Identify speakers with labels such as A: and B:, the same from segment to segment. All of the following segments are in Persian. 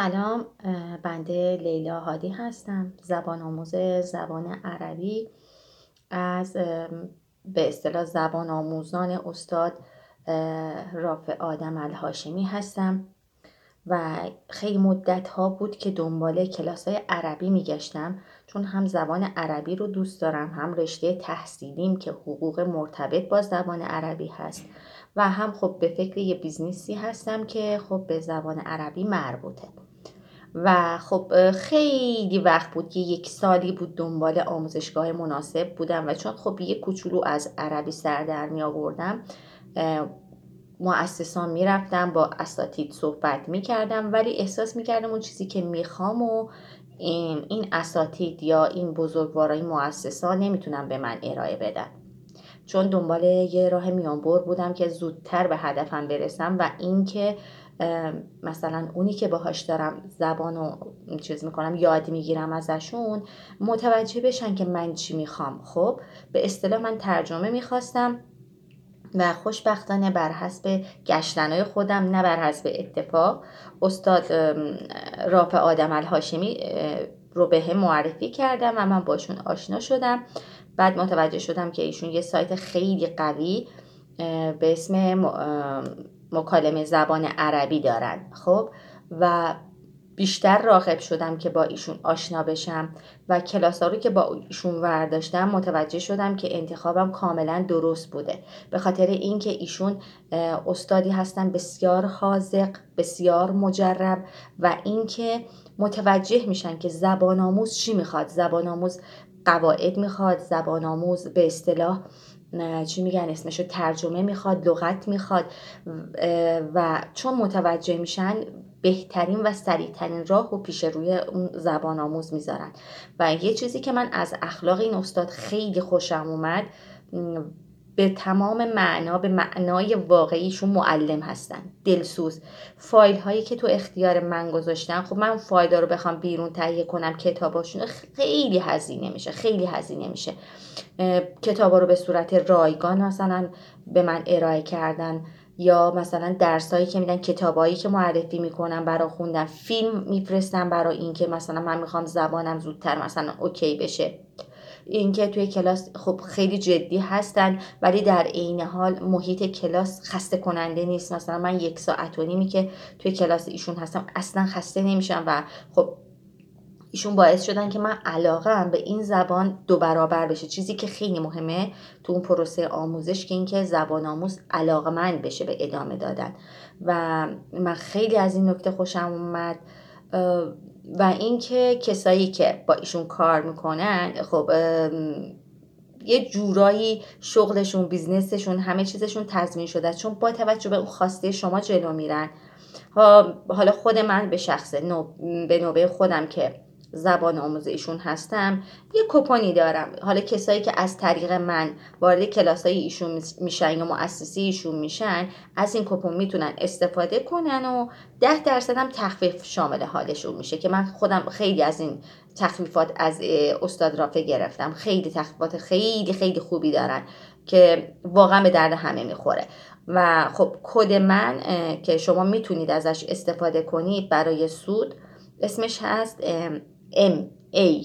A: سلام بنده لیلا هادی هستم زبان آموز زبان عربی. از به اصطلاح زبان آموزان استاد رافع آدم الهاشمی هستم و خیلی مدت ها بود که دنبال کلاس های عربی میگشتم چون هم زبان عربی رو دوست دارم هم رشته تحصیلیم که حقوق مرتبط با زبان عربی هست و هم خب به فکر یه بیزنسی هستم که خب به زبان عربی مربوطه. و خب خیلی وقت بود که یک سالی بود دنبال آموزشگاه مناسب بودم و چون خب یه کوچولو از عربی سر در می آوردم مؤسسات می‌رفتم با اساتید صحبت می‌کردم ولی احساس می‌کردم اون چیزی که می‌خوام و این, این اساتید یا این بزرگوارای مؤسسات نمی‌تونن به من ارائه بدن. چون دنبال یه راه میانبر بودم که زودتر به هدفم برسم و اینکه مثلا اونی که باهاش دارم زبان و چیز می‌کنم یاد می‌گیرم ازشون متوجه بشن که من چی می‌خوام. خب به اصطلاح من ترجمه می‌خواستم و خوشبختانه بر حسب گشتنهای خودم نه بر حسب اتفاق استاد رافع آدم الهاشمی رو به هم معرفی کردم و من باشون آشنا شدم. بعد متوجه شدم که ایشون یه سایت خیلی قوی به اسم مکالمه زبان عربی دارن. خب؟ و بیشتر راغب شدم که با ایشون آشنا بشم و کلاس رو که با ایشون ورداشتم متوجه شدم که انتخابم کاملا درست بوده. به خاطر اینکه ایشون استادی هستن بسیار حاضق بسیار مجرب و اینکه متوجه میشن که زبان آموز چی می‌خواد. زبان آموز قواعد می‌خواد زبان آموز به اصطلاح چی میگن اسمشو ترجمه می‌خواد لغت می‌خواد و چون متوجه میشن بهترین و سریعترین راه و پیش روی اون زبان آموز می‌ذارن. و یه چیزی که من از اخلاق این استاد خیلی خوشم اومد به تمام معنا به معنای واقعیشون معلم هستن. دلسوز. فایل هایی که تو اختیار من گذاشتن خب من فایل رو بخوام بیرون تهیه کنم کتاباشون خیلی هزینه میشه خیلی هزینه میشه. کتابا رو به صورت رایگان مثلا به من ارائه کردن. یا مثلا درسایی که میدن کتابایی که معرفی می‌کنن برای خوندن. فیلم میفرستن برای اینکه مثلا من می‌خوام زبانم زودتر مثلا اوکی بشه. اینکه توی کلاس خب خیلی جدی هستن ولی در عین حال محیط کلاس خسته کننده نیست. مثلا من یک ساعت و نیمی که توی کلاس ایشون هستم اصلا خسته نمیشم و خب ایشون باعث شدن که من علاقه به این زبان دو برابر بشه. چیزی که خیلی مهمه تو اون پروسه آموزش که اینکه زبان آموز علاقه من بشه به ادامه دادن. و من خیلی از این نکته خوشم اومد و اینکه کسایی که با ایشون کار می‌کنن خب یه جورایی شغلشون بیزنسشون همه چیزشون تضمین شده چون با توجه به اون خواسته شما جلو میرن. حالا خود من به شخصه به نوبه خودم که زبان آموز ایشون هستم یه کپونی دارم. حالا کسایی که از طریق من وارد کلاس های ایشون میشن یا مؤسسی ایشون میشن از این کپون می‌تونن استفاده کنن و ده درصد هم تخفیف شامل حالشون میشه که من خودم خیلی از این تخفیفات از استاد رافه گرفتم. خیلی تخفیفات خیلی خیلی خوبی دارن که واقعا به درد همه می‌خوره. و خب کد من که شما می‌تونید ازش استفاده کنید برای سود اسمش هست M A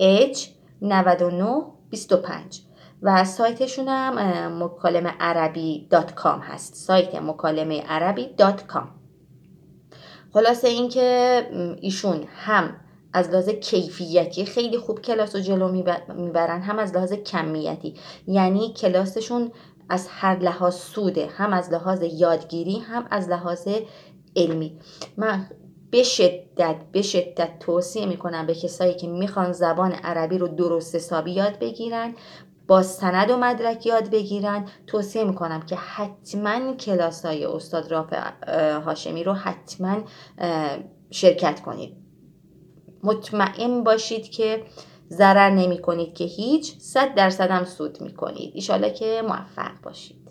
A: H 9925 و سایتشون هم مکالمه عربی dot com هست. سایت مکالمه عربی dot com. خلاصه اینکه ایشون هم از لحاظ کیفیتی خیلی خوب کلاس رو جلو می‌برن هم از لحاظ کمیتی. یعنی کلاسشون از هر لحاظ سوده هم از لحاظ یادگیری هم از لحاظ علمی. من به شدت به شدت توصیه می‌کنم به کسایی که می‌خوان زبان عربی رو درست حسابی یاد بگیرن با سند و مدرک یاد بگیرن. توصیه می‌کنم که حتما کلاس های استاد رافع هاشمی رو حتما شرکت کنید. مطمئن باشید که ضرر نمی کنید که هیچ صد درصد هم سود می کنید ایشالا که موفق باشید.